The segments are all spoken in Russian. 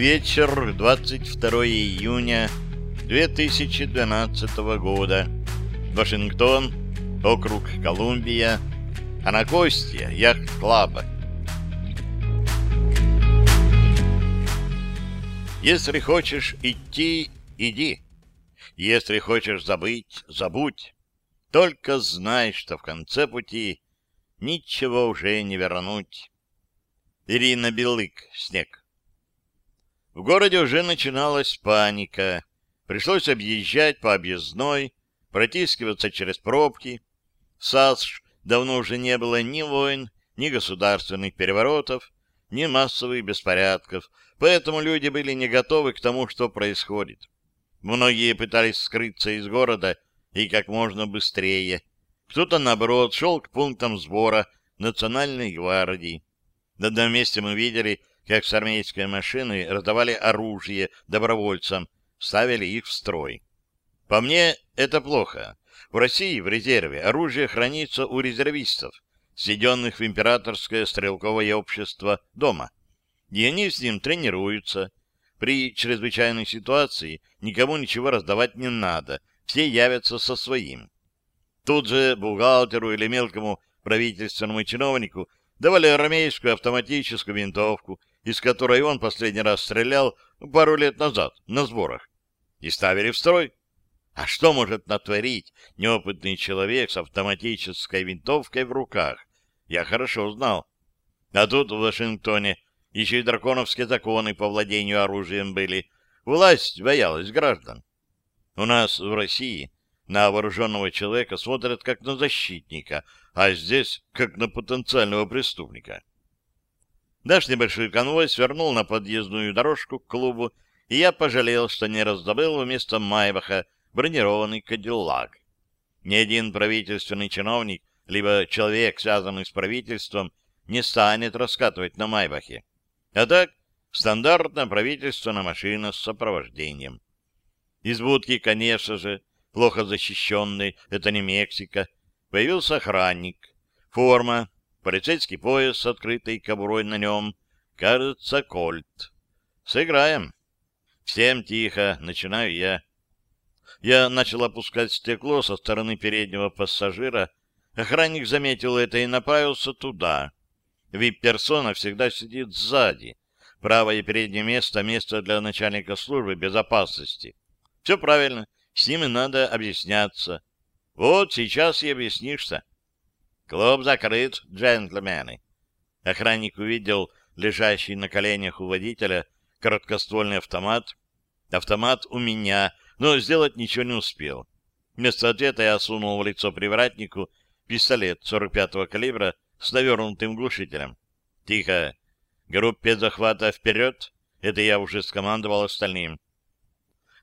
Вечер 22 июня 2012 года. Вашингтон, округ Колумбия, Анакостия, яхт-клаба. Если хочешь идти, иди. Если хочешь забыть, забудь. Только знай, что в конце пути ничего уже не вернуть. Ирина Белык, снег. В городе уже начиналась паника. Пришлось объезжать по объездной, протискиваться через пробки. В САСШ давно уже не было ни войн, ни государственных переворотов, ни массовых беспорядков, поэтому люди были не готовы к тому, что происходит. Многие пытались скрыться из города и как можно быстрее. Кто-то, наоборот, шел к пунктам сбора Национальной гвардии. На одном месте мы видели, как с армейской машины раздавали оружие добровольцам, ставили их в строй. По мне, это плохо. В России в резерве оружие хранится у резервистов, сведенных в императорское стрелковое общество дома. И они с ним тренируются. При чрезвычайной ситуации никому ничего раздавать не надо, все явятся со своим. Тут же бухгалтеру или мелкому правительственному чиновнику давали армейскую автоматическую винтовку, из которой он последний раз стрелял пару лет назад на сборах, и ставили в строй. А что может натворить неопытный человек с автоматической винтовкой в руках? Я хорошо знал. А тут в Вашингтоне еще и драконовские законы по владению оружием были. Власть боялась граждан. У нас в России на вооруженного человека смотрят как на защитника, а здесь как на потенциального преступника. Наш небольшой конвой свернул на подъездную дорожку к клубу, и я пожалел, что не раздобыл вместо Майбаха бронированный кадиллак. Ни один правительственный чиновник, либо человек, связанный с правительством, не станет раскатывать на Майбахе. А так, стандартная правительственная машина с сопровождением. Из будки, конечно же, плохо защищенной, это не Мексика, появился охранник. Форма, полицейский пояс с открытой кобурой на нем, кажется, кольт. Сыграем. Всем тихо, начинаю я. Я начал опускать стекло со стороны переднего пассажира. Охранник заметил это и направился туда. Вип-персона всегда сидит сзади. Правое переднее место — место для начальника службы безопасности. Все правильно, с ними надо объясняться. Вот сейчас и объяснишься. Клуб закрыт, джентльмены. Охранник увидел лежащий на коленях у водителя короткоствольный автомат. Автомат у меня, но сделать ничего не успел. Вместо ответа я сунул в лицо привратнику пистолет 45-го калибра с навернутым глушителем. «Тихо! Группе захвата вперед!» Это я уже скомандовал остальным.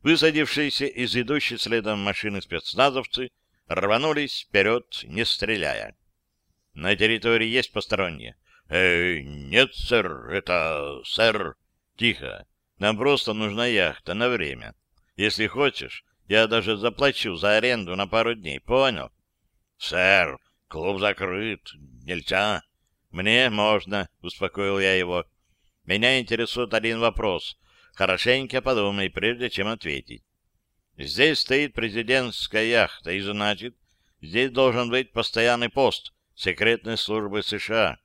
Высадившиеся из идущей следом машины спецназовцы рванулись вперед, не стреляя. На территории есть посторонние? Эй, нет, сэр, это... сэр... Тихо. Нам просто нужна яхта на время. Если хочешь, я даже заплачу за аренду на пару дней, понял? Сэр, клуб закрыт, нельзя. Мне можно, успокоил я его. Меня интересует один вопрос. Хорошенько подумай, прежде чем ответить. Здесь стоит президентская яхта, и значит, здесь должен быть постоянный пост секретной службы США.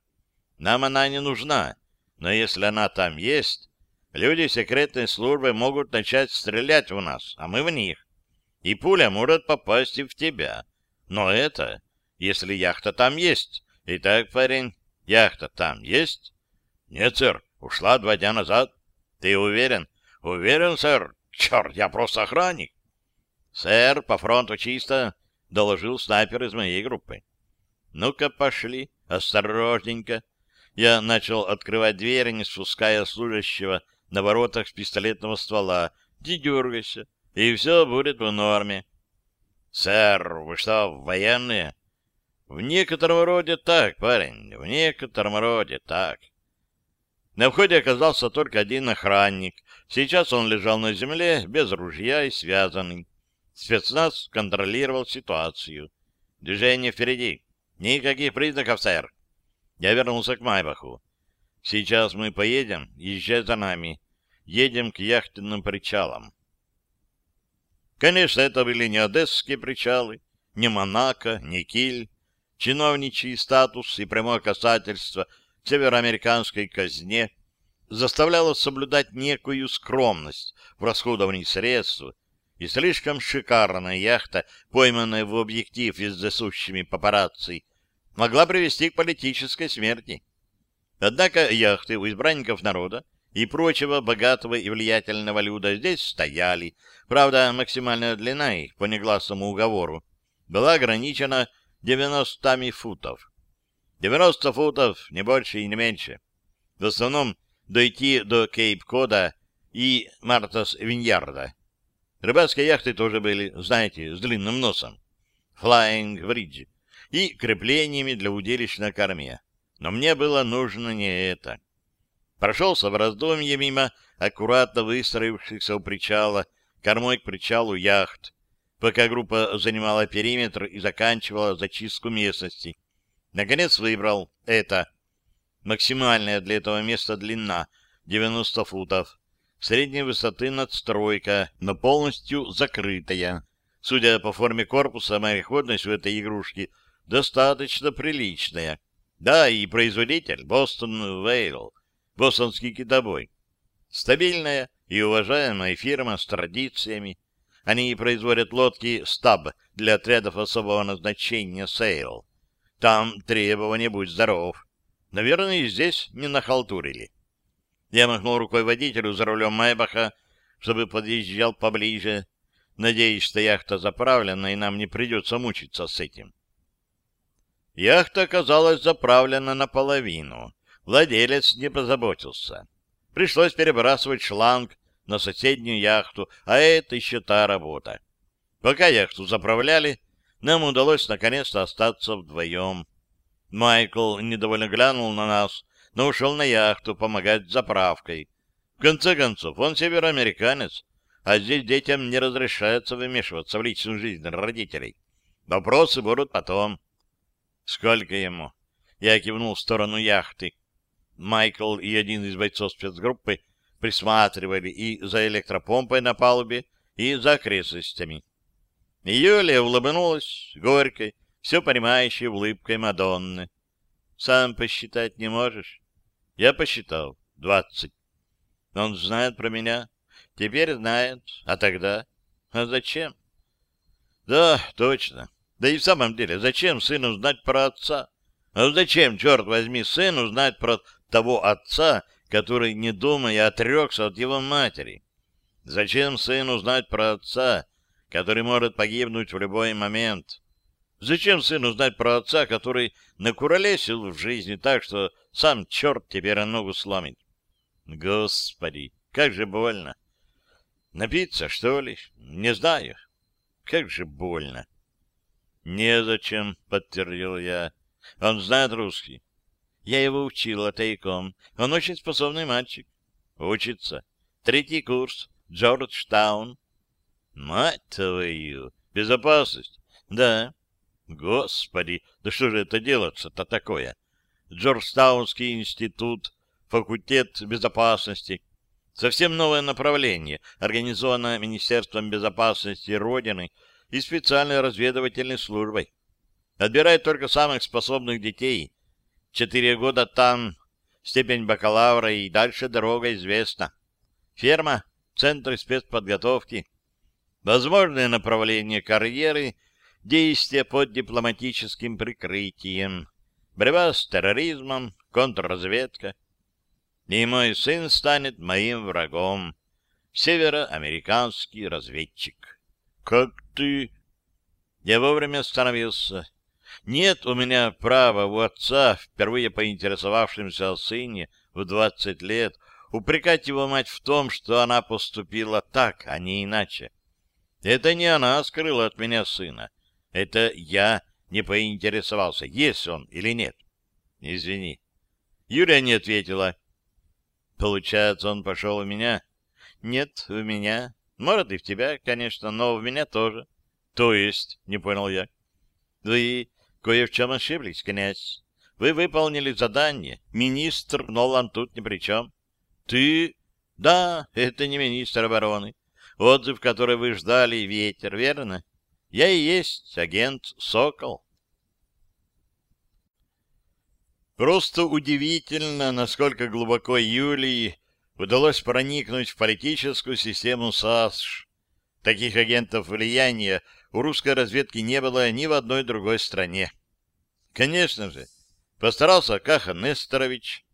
Нам она не нужна, но если она там есть, Люди секретной службы могут начать стрелять в нас, а мы в них. И пуля может попасть и в тебя. Но это, если яхта там есть. Итак, парень, яхта там есть? Нет, сэр, ушла два дня назад. Ты уверен? Уверен, сэр. Черт, я просто охранник. Сэр, по фронту чисто, доложил снайпер из моей группы. Ну-ка, пошли, осторожненько. Я начал открывать дверь, не спуская служащего на воротах с пистолетного ствола. Не дергайся, и все будет в норме. — Сэр, вы что, военные? — В некотором роде так, парень, в некотором роде так. На входе оказался только один охранник. Сейчас он лежал на земле, без ружья и связанный. Спецназ контролировал ситуацию. Движение впереди. Никаких признаков, сэр. Я вернулся к Майбаху. Сейчас мы поедем, езжай за нами. едем к яхтенным причалам. Конечно, это были не одесские причалы, не Монако, не Киль. Чиновничий статус и прямое касательство к североамериканской казне заставляло соблюдать некую скромность в расходовании средств, и слишком шикарная яхта, пойманная в объектив вездесущими папарацци, могла привести к политической смерти. Однако яхты у избранников народа и прочего богатого и влиятельного люда здесь стояли. Правда, максимальная длина их по негласному уговору была ограничена 90 футов. 90 футов, не больше и не меньше. В основном дойти до Кейп-Кода и Мартас-Виньярда. Рыбацкие яхты тоже были, знаете, с длинным носом. Flying Bridge и креплениями для удилищ на корме. Но мне было нужно не это. Прошелся в раздумье мимо аккуратно выстроившихся у причала, кормой к причалу яхт, пока группа занимала периметр и заканчивала зачистку местности. Наконец выбрал это. Максимальная для этого места длина — 90 футов. Средней высоты надстройка, но полностью закрытая. Судя по форме корпуса, мореходность в этой игрушке достаточно приличная. Да, и производитель — Бостон Вейл, бостонский китобой. Стабильная и уважаемая фирма с традициями. Они производят лодки «Стаб» для отрядов особого назначения «Сейл». Там требования «Будь здоров». Наверное, и здесь не нахалтурили. Я махнул рукой водителю за рулем Майбаха, чтобы подъезжал поближе, надеясь, что яхта заправлена, и нам не придется мучиться с этим. Яхта оказалась заправлена наполовину. Владелец не позаботился. Пришлось перебрасывать шланг на соседнюю яхту, а это еще та работа. Пока яхту заправляли, нам удалось наконец-то остаться вдвоем. Майкл недовольно глянул на нас, но ушел на яхту помогать с заправкой. В конце концов, он североамериканец, а здесь детям не разрешается вмешиваться в личную жизнь родителей. Вопросы будут потом. Сколько ему? Я кивнул в сторону яхты. Майкл и один из бойцов спецгруппы присматривали и за электропомпой на палубе, и за окрестностями. Юлия улыбнулась горькой, все понимающей улыбкой Мадонны. «Сам посчитать не можешь?» Я посчитал. Двадцать. Он знает про меня? Теперь знает. А тогда? А зачем? Да, точно. Да и в самом деле, зачем сыну знать про отца? А зачем, черт возьми, сыну знать про того отца, который, не думая, отрекся от его матери? Зачем сыну знать про отца, который может погибнуть в любой момент? Зачем сыну знать про отца, который накуролесил в жизни так, что сам черт теперь ногу сломит? Господи, как же больно! Напиться, что ли? Не знаю. Как же больно! Незачем, подтвердил я. Он знает русский. Я его учила тайком. Он очень способный мальчик. Учится. Третий курс. Джорджтаун. Мать твою! Безопасность? Да. Господи, да что же это делаться-то такое? Джорджтаунский институт, факультет безопасности. Совсем новое направление, организованное Министерством безопасности Родины и специальной разведывательной службой. Отбирает только самых способных детей, Четыре года там, степень бакалавра и дальше дорога известна. Ферма, центр спецподготовки. Возможное направление карьеры, действия под дипломатическим прикрытием, борьба с терроризмом, контрразведка. И мой сын станет моим врагом, североамериканский разведчик. Как ты... Я вовремя остановился. Нет у меня права у отца, впервые поинтересовавшимся о сыне в двадцать лет, упрекать его мать в том, что она поступила так, а не иначе. Это не она скрыла от меня сына. Это я не поинтересовался, есть он или нет. Извини. Юлия не ответила. Получается, он пошел у меня? Нет, у меня. Может, и в тебя, конечно, но в меня тоже. То есть, не понял я. Вы Кое в чем ошиблись, князь. Вы выполнили задание. Министр Нолан тут ни при чем. Ты... Да, это не министр обороны. Отзыв, который вы ждали, ветер, верно? Я и есть агент «Сокол». Просто удивительно, насколько глубоко Юлии удалось проникнуть в политическую систему САСШ. Таких агентов влияния у русской разведки не было ни в одной другой стране. Конечно же, постарался Каха Несторович.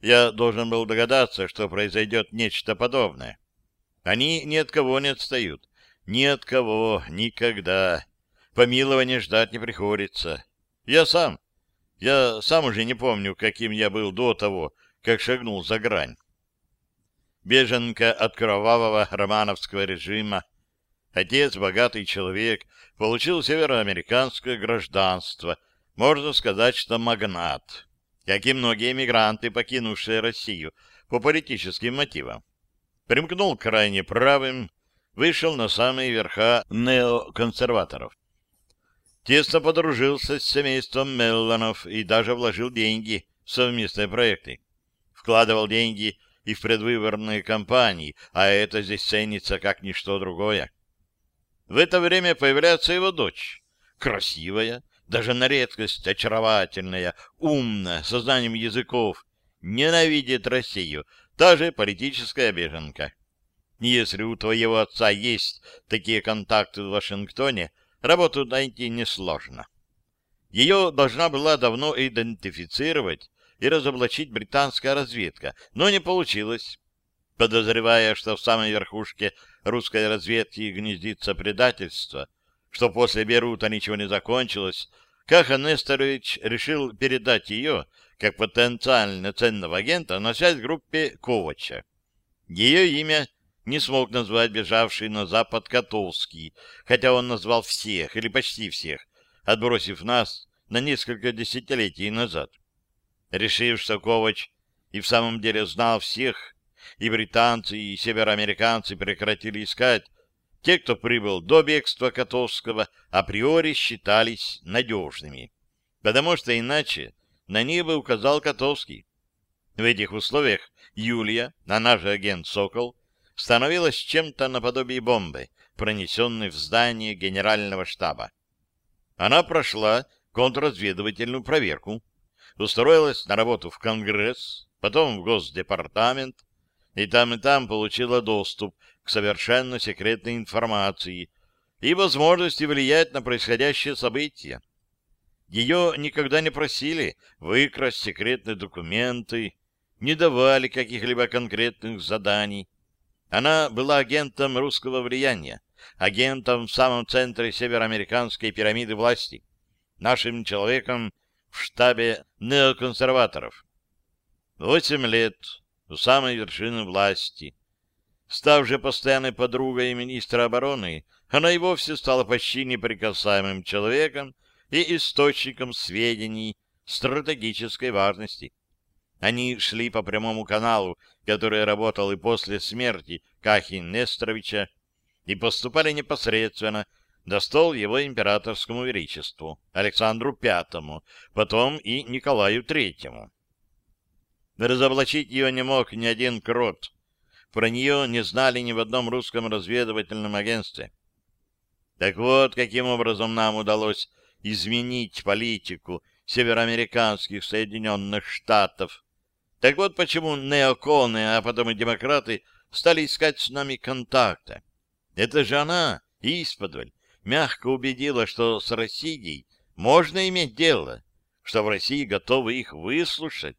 Я должен был догадаться, что произойдет нечто подобное. Они ни от кого не отстают. Ни от кого, никогда. Помилования ждать не приходится. Я сам. Я сам уже не помню, каким я был до того, как шагнул за грань. Беженка от кровавого романовского режима, Отец, богатый человек, получил североамериканское гражданство, можно сказать, что магнат, как и многие эмигранты, покинувшие Россию по политическим мотивам. Примкнул к крайне правым, вышел на самые верха неоконсерваторов. Тесно подружился с семейством Мелланов и даже вложил деньги в совместные проекты. Вкладывал деньги и в предвыборные кампании, а это здесь ценится как ничто другое. В это время появляется его дочь. Красивая, даже на редкость очаровательная, умная, со знанием языков, ненавидит Россию, та же политическая беженка. Если у твоего отца есть такие контакты в Вашингтоне, работу найти несложно. Ее должна была давно идентифицировать и разоблачить британская разведка, но не получилось. Подозревая, что в самой верхушке русской разведки гнездится предательство, что после Берута ничего не закончилось, Каха Несторович решил передать ее, как потенциально ценного агента, на связь группе Ковача. Ее имя не смог назвать бежавший на запад Котовский, хотя он назвал всех, или почти всех, отбросив нас на несколько десятилетий назад. Решив, что Ковач и в самом деле знал всех, и британцы, и североамериканцы прекратили искать, те, кто прибыл до бегства Котовского, априори считались надежными, потому что иначе на них бы указал Котовский. В этих условиях Юлия, она же агент «Сокол», становилась чем-то наподобие бомбы, пронесенной в здание генерального штаба. Она прошла контрразведывательную проверку, устроилась на работу в Конгресс, потом в Госдепартамент, и там и там получила доступ к совершенно секретной информации и возможности влиять на происходящее событие. Ее никогда не просили выкрасть секретные документы, не давали каких-либо конкретных заданий. Она была агентом русского влияния, агентом в самом центре североамериканской пирамиды власти, нашим человеком в штабе неоконсерваторов. Восемь лет у самой вершины власти. Став же постоянной подругой министра обороны, она и вовсе стала почти неприкасаемым человеком и источником сведений стратегической важности. Они шли по прямому каналу, который работал и после смерти Кахи Несторовича, и поступали непосредственно до стол его императорскому величеству, Александру Пятому, потом и Николаю Третьему. Разоблачить ее не мог ни один крот. Про нее не знали ни в одном русском разведывательном агентстве. Так вот, каким образом нам удалось изменить политику североамериканских Соединенных Штатов. Так вот почему неоконы, а потом и демократы стали искать с нами контакта. Это же она, исподволь, мягко убедила, что с Россией можно иметь дело, что в России готовы их выслушать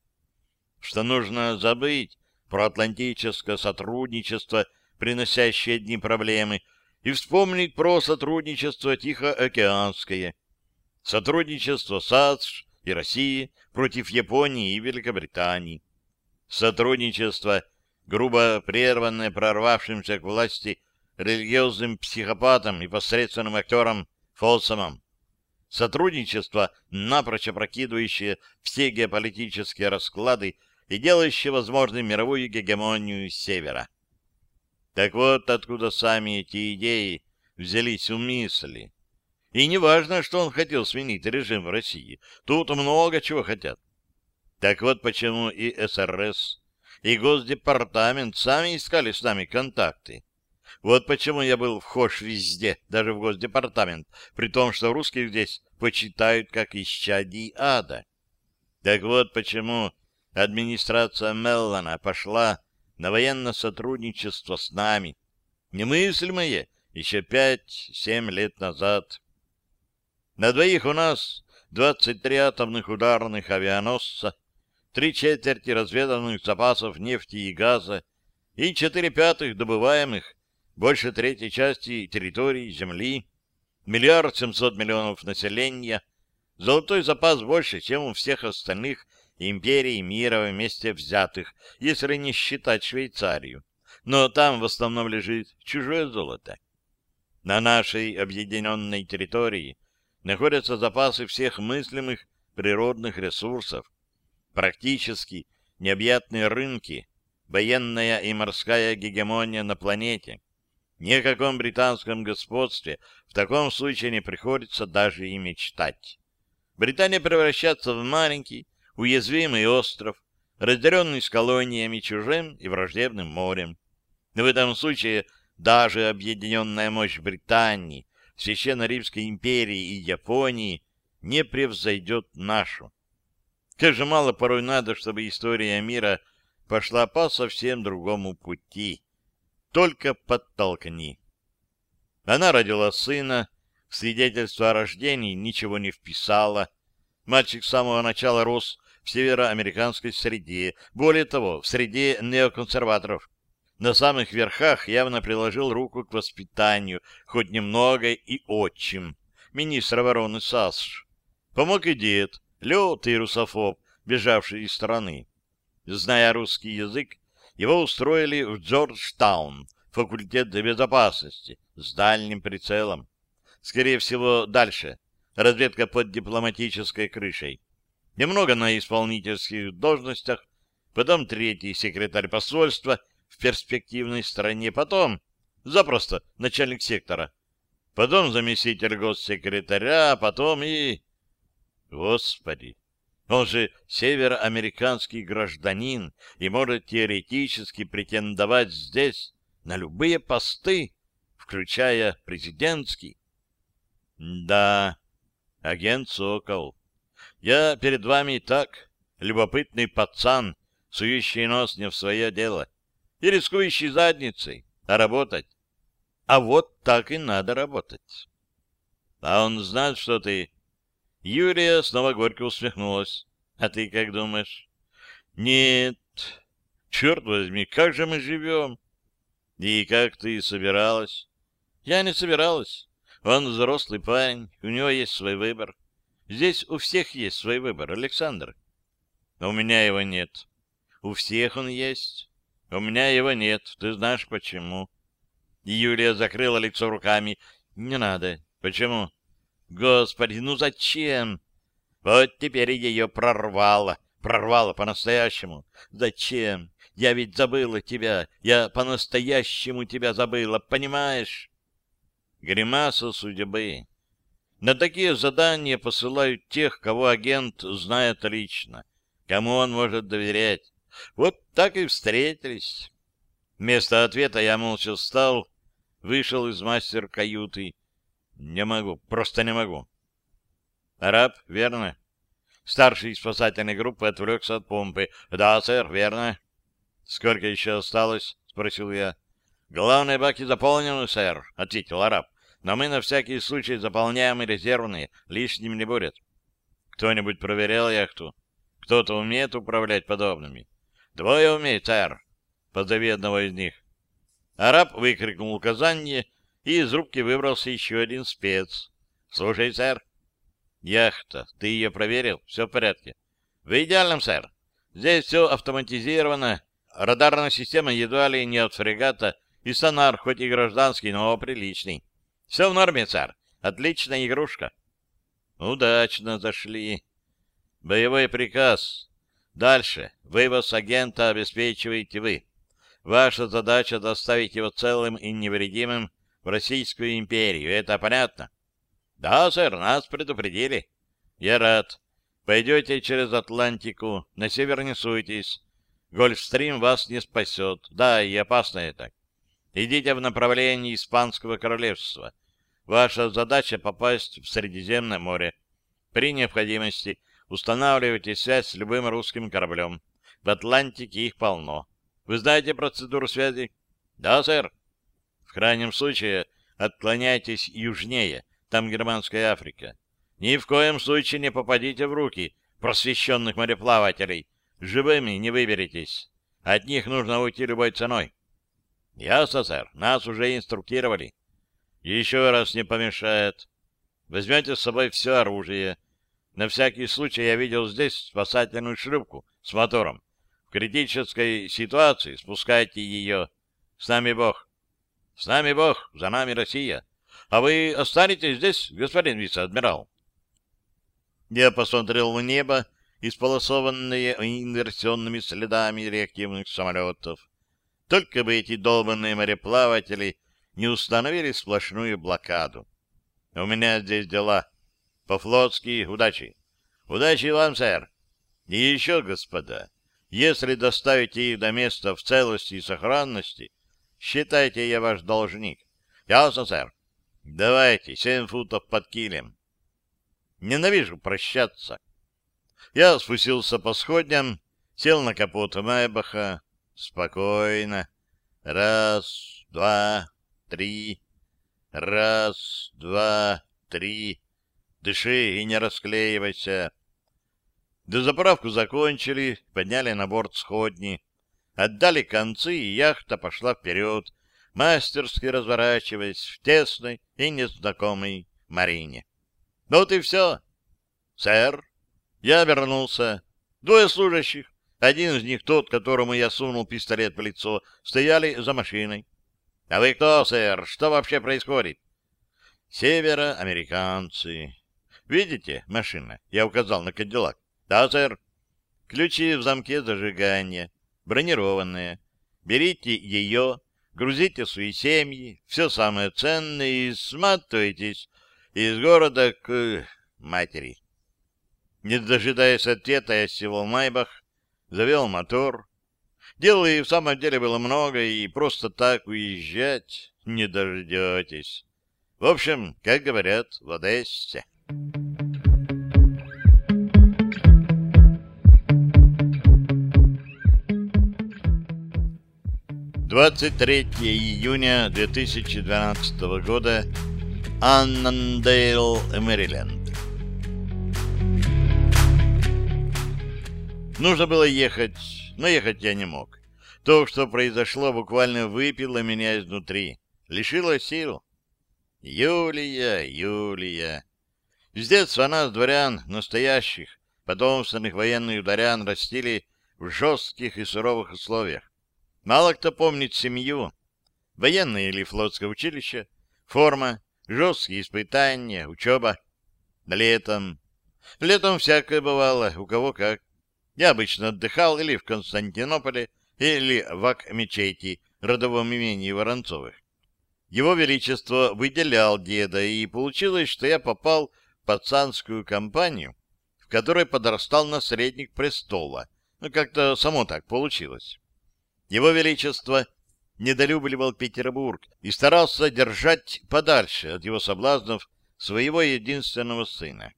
что нужно забыть про атлантическое сотрудничество, приносящее одни проблемы, и вспомнить про сотрудничество Тихоокеанское, сотрудничество САДШ и России против Японии и Великобритании, сотрудничество, грубо прерванное прорвавшимся к власти религиозным психопатом и посредственным актером Фолсомом, сотрудничество, напрочь опрокидывающее все геополитические расклады и делающее возможной мировую гегемонию Севера. Так вот, откуда сами эти идеи взялись у мысли. И не важно, что он хотел сменить режим в России. Тут много чего хотят. Так вот почему и СРС, и Госдепартамент сами искали с нами контакты. Вот почему я был вхож везде, даже в Госдепартамент, при том, что русских здесь почитают как исчадий ада. Так вот почему администрация Меллана пошла на военное сотрудничество с нами, немыслимое еще пять-семь лет назад. На двоих у нас 23 атомных ударных авианосца, три четверти разведанных запасов нефти и газа и четыре пятых добываемых, больше третьей части территории Земли, миллиард семьсот миллионов населения, золотой запас больше, чем у всех остальных империй мира вместе взятых, если не считать Швейцарию. Но там в основном лежит чужое золото. На нашей объединенной территории находятся запасы всех мыслимых природных ресурсов, практически необъятные рынки, военная и морская гегемония на планете. Ни о каком британском господстве в таком случае не приходится даже и мечтать. Британия превращается в маленький, уязвимый остров, разделенный с колониями чужим и враждебным морем. В этом случае даже объединенная мощь Британии, Священной Римской империи и Японии не превзойдет нашу. Как же мало порой надо, чтобы история мира пошла по совсем другому пути. Только подтолкни. Она родила сына, в свидетельство о рождении ничего не вписала. Мальчик с самого начала рос в североамериканской среде, более того, в среде неоконсерваторов. На самых верхах явно приложил руку к воспитанию, хоть немного и отчим, министр обороны САСШ. Помог и дед, лютый русофоб, бежавший из страны. Зная русский язык, его устроили в Джорджтаун, факультет безопасности, с дальним прицелом. Скорее всего, дальше. Разведка под дипломатической крышей. Немного на исполнительских должностях, потом третий секретарь посольства в перспективной стране, потом запросто начальник сектора, потом заместитель госсекретаря, потом и... Господи! Он же североамериканский гражданин и может теоретически претендовать здесь на любые посты, включая президентский. Да, агент Сокол, я перед вами так любопытный пацан, сующий нос не в свое дело и рискующий задницей, а работать. А вот так и надо работать. А он знает, что ты Юлия снова горько усмехнулась. А ты как думаешь? Нет. Черт возьми, как же мы живем? И как ты собиралась? Я не собиралась. Он взрослый парень, у него есть свой выбор. Здесь у всех есть свой выбор, Александр. Но у меня его нет. У всех он есть. У меня его нет. Ты знаешь почему. Юлия закрыла лицо руками. Не надо. Почему? Господи, ну зачем? Вот теперь ее прорвало. Прорвало по-настоящему. Зачем? Я ведь забыла тебя. Я по-настоящему тебя забыла, понимаешь? Гримаса судьбы. На такие задания посылают тех, кого агент знает лично, кому он может доверять. Вот так и встретились. Вместо ответа я молча встал, вышел из мастер-каюты не могу, просто не могу. Араб, верно? Старший спасательной группы отвлекся от помпы. Да, сэр, верно. Сколько еще осталось? Спросил я. Главные баки заполнены, сэр, ответил араб. Но мы на всякий случай заполняем и резервные, лишним не будет. Кто-нибудь проверял яхту? Кто-то умеет управлять подобными? Двое умеют, сэр. Позови одного из них. Араб выкрикнул указание, и из рубки выбрался еще один спец. — Слушай, сэр. — Яхта. Ты ее проверил? Все в порядке? — В идеальном, сэр. Здесь все автоматизировано. Радарная система едва ли не от фрегата, и сонар, хоть и гражданский, но приличный. Все в норме, сэр. Отличная игрушка. Удачно зашли. Боевой приказ. Дальше. Вывоз агента обеспечиваете вы. Ваша задача доставить его целым и невредимым в Российскую империю. Это понятно? Да, сэр, нас предупредили. Я рад. Пойдете через Атлантику, на север не суйтесь. Гольфстрим вас не спасет. Да, и опасно это. Идите в направлении Испанского королевства. Ваша задача — попасть в Средиземное море. При необходимости устанавливайте связь с любым русским кораблем. В Атлантике их полно. Вы знаете процедуру связи? Да, сэр. В крайнем случае отклоняйтесь южнее, там Германская Африка. Ни в коем случае не попадите в руки просвещенных мореплавателей. Живыми не выберетесь. От них нужно уйти любой ценой. Ясно, сэр. Нас уже инструктировали. Еще раз не помешает. Возьмете с собой все оружие. На всякий случай я видел здесь спасательную шлюпку с мотором. В критической ситуации спускайте ее. С нами Бог. С нами Бог, за нами Россия. А вы останетесь здесь, господин вице-адмирал? Я посмотрел в небо, исполосованное инверсионными следами реактивных самолетов. Только бы эти долбанные мореплаватели не установили сплошную блокаду. У меня здесь дела. По-флотски удачи. Удачи вам, сэр. И еще, господа, если доставите их до места в целости и сохранности, считайте, я ваш должник. Ясно, сэр. Давайте, семь футов под килем. Ненавижу прощаться. Я спустился по сходням, сел на капот Майбаха. Спокойно. Раз, два, три. Раз, два, три. Дыши и не расклеивайся. Дозаправку закончили, подняли на борт сходни. Отдали концы, и яхта пошла вперед, мастерски разворачиваясь в тесной и незнакомой марине. Вот и все. Сэр, я вернулся. Двое служащих, один из них тот, которому я сунул пистолет в лицо, стояли за машиной. — А вы кто, сэр? Что вообще происходит? — Североамериканцы. Видите, машина? Я указал на Кадиллак. — Да, сэр. Ключи в замке зажигания, бронированные. Берите ее, грузите свои семьи, все самое ценное и сматывайтесь из города к матери. Не дожидаясь ответа, я сел в Майбах, завел мотор. Дела и в самом деле было много, и просто так уезжать не дождетесь. В общем, как говорят в Одессе. 23 июня 2012 года, Аннандейл, Мэриленд. Нужно было ехать, но ехать я не мог. То, что произошло, буквально выпило меня изнутри, лишило сил. Юлия, Юлия. С детства нас, дворян, настоящих, потомственных военных дворян, растили в жестких и суровых условиях. Мало кто помнит семью. Военное или флотское училище, форма, жесткие испытания, учеба. Летом. Летом всякое бывало, у кого как. Я обычно отдыхал или в Константинополе, или в Ак-мечети, родовом имении Воронцовых. Его Величество выделял деда, и получилось, что я попал в пацанскую компанию, в которой подрастал наследник престола. Ну, как-то само так получилось. Его Величество недолюбливал Петербург и старался держать подальше от его соблазнов своего единственного сына.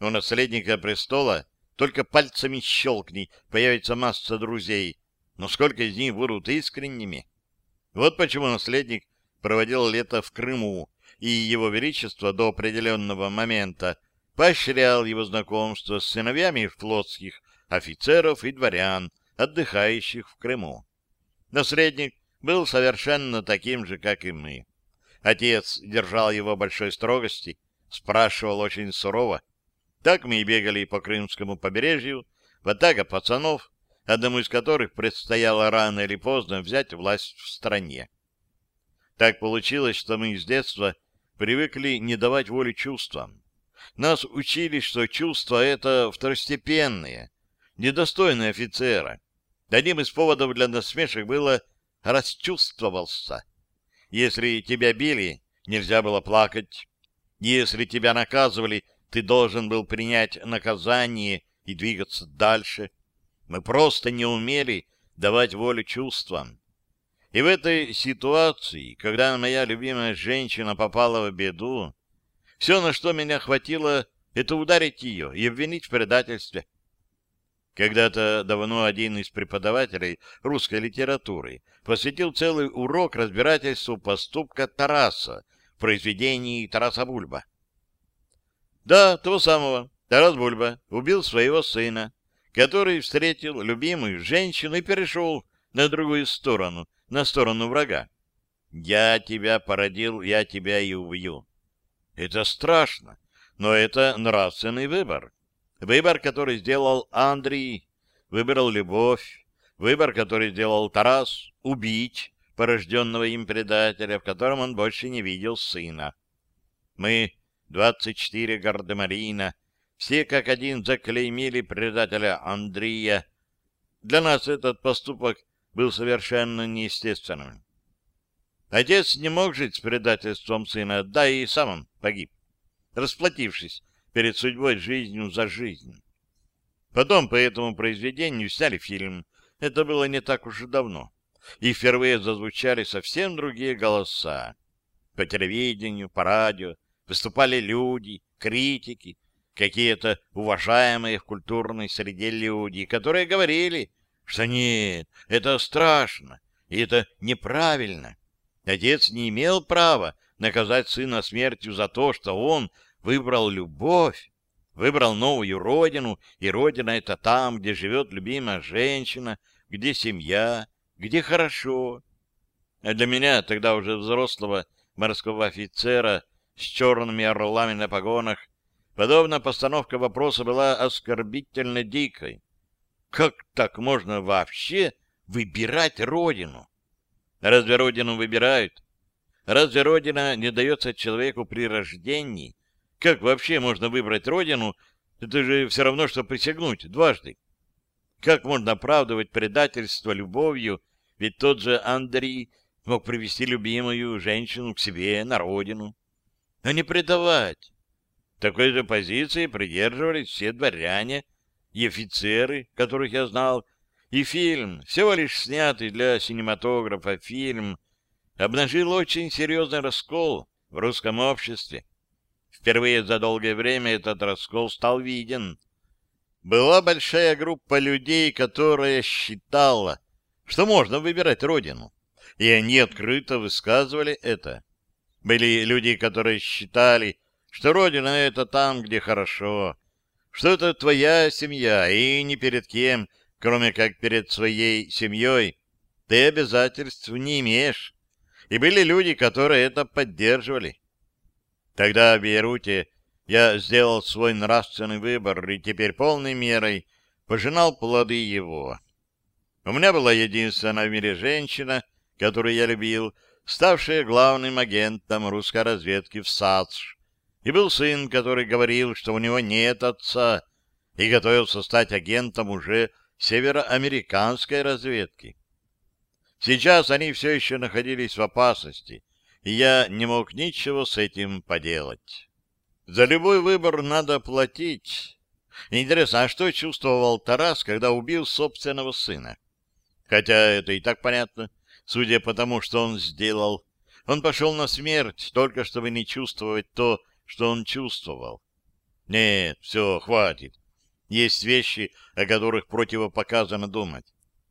У наследника престола только пальцами щелкни, появится масса друзей, но сколько из них будут искренними? Вот почему наследник проводил лето в Крыму, и его величество до определенного момента поощрял его знакомство с сыновьями флотских офицеров и дворян, отдыхающих в Крыму. Наследник был совершенно таким же, как и мы. Отец держал его большой строгости, спрашивал очень сурово. Так мы и бегали по крымскому побережью, в атака пацанов, одному из которых предстояло рано или поздно взять власть в стране. Так получилось, что мы с детства привыкли не давать воли чувствам. Нас учили, что чувства — это второстепенные, недостойные офицера. Одним из поводов для насмешек было «расчувствовался». Если тебя били, нельзя было плакать. Если тебя наказывали, ты должен был принять наказание и двигаться дальше. Мы просто не умели давать волю чувствам. И в этой ситуации, когда моя любимая женщина попала в беду, все, на что меня хватило, это ударить ее и обвинить в предательстве. Когда-то давно один из преподавателей русской литературы посвятил целый урок разбирательству поступка Тараса в произведении Тараса Бульба. Да, того самого. Тарас Бульба убил своего сына, который встретил любимую женщину и перешел на другую сторону, на сторону врага. «Я тебя породил, я тебя и убью». Это страшно, но это нравственный выбор. Выбор, который сделал Андрей, выбрал любовь. Выбор, который сделал Тарас, убить порожденного им предателя, в котором он больше не видел сына. Мы, двадцать четыре гардемарина, все как один заклеймили предателя Андрея. Для нас этот поступок был совершенно неестественным. Отец не мог жить с предательством сына, да и сам он погиб, расплатившись перед судьбой жизнью за жизнь. Потом по этому произведению сняли фильм. Это было не так уж и давно. И впервые зазвучали совсем другие голоса. По телевидению, по радио выступали люди, критики, какие-то уважаемые в культурной среде люди, которые говорили, что нет, это страшно, и это неправильно. Отец не имел права наказать сына смертью за то, что он выбрал любовь, выбрал новую родину, и родина — это там, где живет любимая женщина, где семья, где хорошо. А для меня, тогда уже взрослого морского офицера с черными орлами на погонах, подобная постановка вопроса была оскорбительно дикой. Как так можно вообще выбирать родину? Разве родину выбирают? Разве родина не дается человеку при рождении? Как вообще можно выбрать родину? Это же все равно, что присягнуть дважды. Как можно оправдывать предательство любовью, ведь тот же Андрей мог привести любимую женщину к себе на родину, а не предавать. Такой же позиции придерживались все дворяне и офицеры, которых я знал, и фильм, всего лишь снятый для синематографа фильм, обнажил очень серьезный раскол в русском обществе. Впервые за долгое время этот раскол стал виден. Была большая группа людей, которая считала, что можно выбирать родину, и они открыто высказывали это. Были люди, которые считали, что родина — это там, где хорошо, что это твоя семья, и ни перед кем, кроме как перед своей семьей, ты обязательств не имеешь. И были люди, которые это поддерживали. Тогда в Бейруте я сделал свой нравственный выбор и теперь полной мерой пожинал плоды его. У меня была единственная в мире женщина, которую я любил, ставшая главным агентом русской разведки в САЦШ. И был сын, который говорил, что у него нет отца, и готовился стать агентом уже североамериканской разведки. Сейчас они все еще находились в опасности, и я не мог ничего с этим поделать. За любой выбор надо платить. Интересно, а что чувствовал Тарас, когда убил собственного сына? Хотя это и так понятно, судя по тому, что он сделал. Он пошел на смерть, только чтобы не чувствовать то, что он чувствовал. Нет, все, хватит. Есть вещи, о которых противопоказано думать.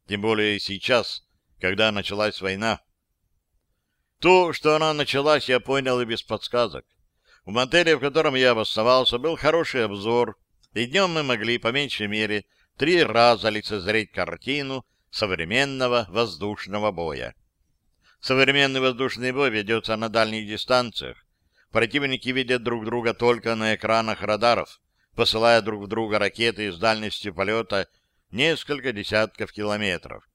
Тем более сейчас, когда началась война. То, что она началась, я понял и без подсказок. В мотеле, в котором я обосновался, был хороший обзор, и днем мы могли, по меньшей мере, три раза лицезреть картину современного воздушного боя. Современный воздушный бой ведется на дальних дистанциях. Противники видят друг друга только на экранах радаров, посылая друг в друга ракеты с дальностью полета несколько десятков километров.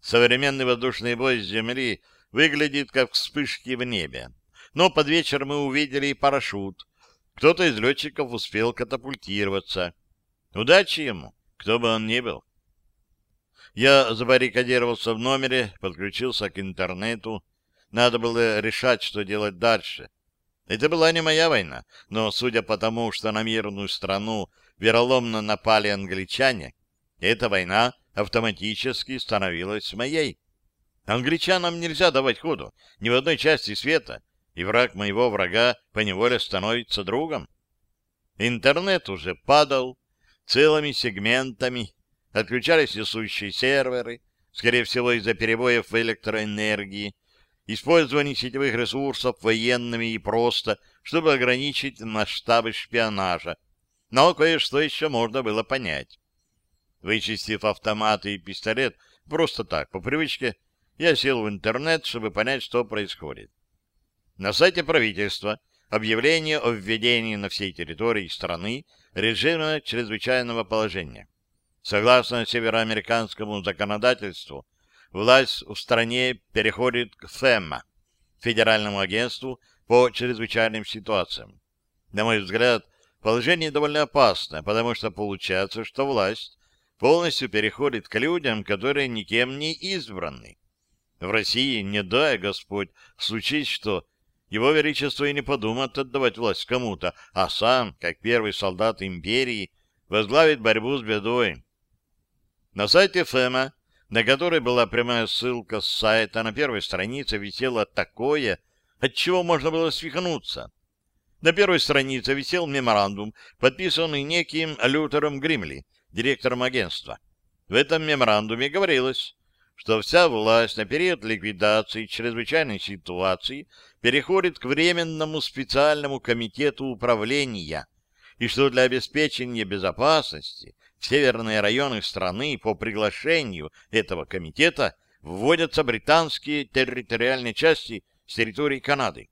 Современный воздушный бой с Земли — выглядит как вспышки в небе. Но под вечер мы увидели и парашют. Кто-то из летчиков успел катапультироваться. Удачи ему, кто бы он ни был. Я забаррикадировался в номере, подключился к интернету. Надо было решать, что делать дальше. Это была не моя война, но, судя по тому, что на мирную страну вероломно напали англичане, эта война автоматически становилась моей. Англичанам нельзя давать ходу ни в одной части света, и враг моего врага поневоле становится другом. Интернет уже падал целыми сегментами, отключались несущие серверы, скорее всего из-за перебоев в электроэнергии, использование сетевых ресурсов военными и просто, чтобы ограничить масштабы шпионажа. Но кое-что еще можно было понять. Вычистив автоматы и пистолет просто так, по привычке, я сел в интернет, чтобы понять, что происходит. На сайте правительства объявление о введении на всей территории страны режима чрезвычайного положения. Согласно североамериканскому законодательству, власть в стране переходит к ФЭМА, Федеральному агентству по чрезвычайным ситуациям. На мой взгляд, положение довольно опасное, потому что получается, что власть полностью переходит к людям, которые никем не избраны. В России, не дай Господь, случись что, его Величество и не подумает отдавать власть кому-то, а сам, как первый солдат империи, возглавит борьбу с бедой. На сайте ФЭМа, на которой была прямая ссылка с сайта, на первой странице висело такое, от чего можно было свихнуться. На первой странице висел меморандум, подписанный неким Лютером Гримли, директором агентства. В этом меморандуме говорилось, что вся власть на период ликвидации чрезвычайной ситуации переходит к Временному специальному комитету управления, и что для обеспечения безопасности в северные районы страны по приглашению этого комитета вводятся британские территориальные части с территории Канады.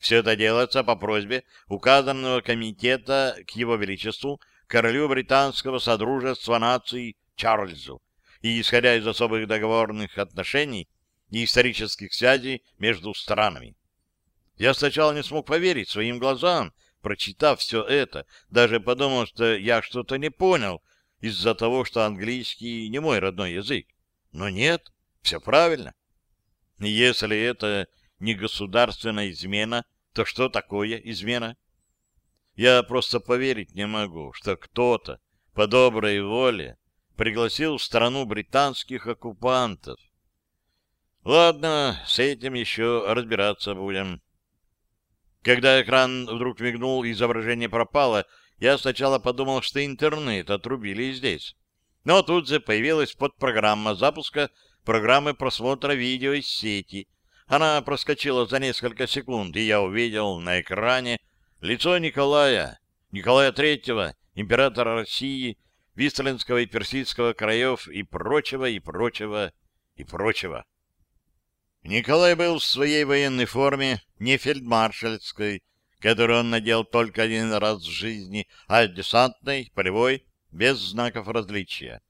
Все это делается по просьбе указанного комитета к его величеству королю британского содружества наций Чарльзу, и исходя из особых договорных отношений и исторических связей между странами. Я сначала не смог поверить своим глазам, прочитав все это, даже подумал, что я что-то не понял из-за того, что английский не мой родной язык. Но нет, все правильно. Если это не государственная измена, то что такое измена? Я просто поверить не могу, что кто-то по доброй воле пригласил в страну британских оккупантов. Ладно, с этим еще разбираться будем. Когда экран вдруг мигнул и изображение пропало, я сначала подумал, что интернет отрубили здесь. Но тут же появилась подпрограмма запуска программы просмотра видео из сети. Она проскочила за несколько секунд, и я увидел на экране лицо Николая, Николая Третьего, императора России, Висленского и Персидского краев и прочего, и прочего, и прочего. Николай был в своей военной форме, не фельдмаршальской, которую он надел только один раз в жизни, а десантной, полевой, без знаков различия.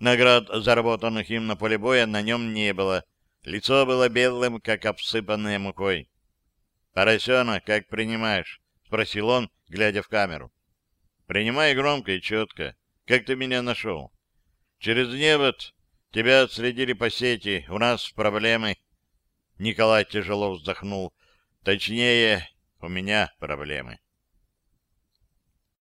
Наград, заработанных им на поле боя, на нем не было. Лицо было белым, как обсыпанное мукой. — Поросенок, как принимаешь? — спросил он, глядя в камеру. — Принимай громко и четко. Как ты меня нашел? Через невод тебя отследили по сети. У нас проблемы. Николай тяжело вздохнул. Точнее, у меня проблемы.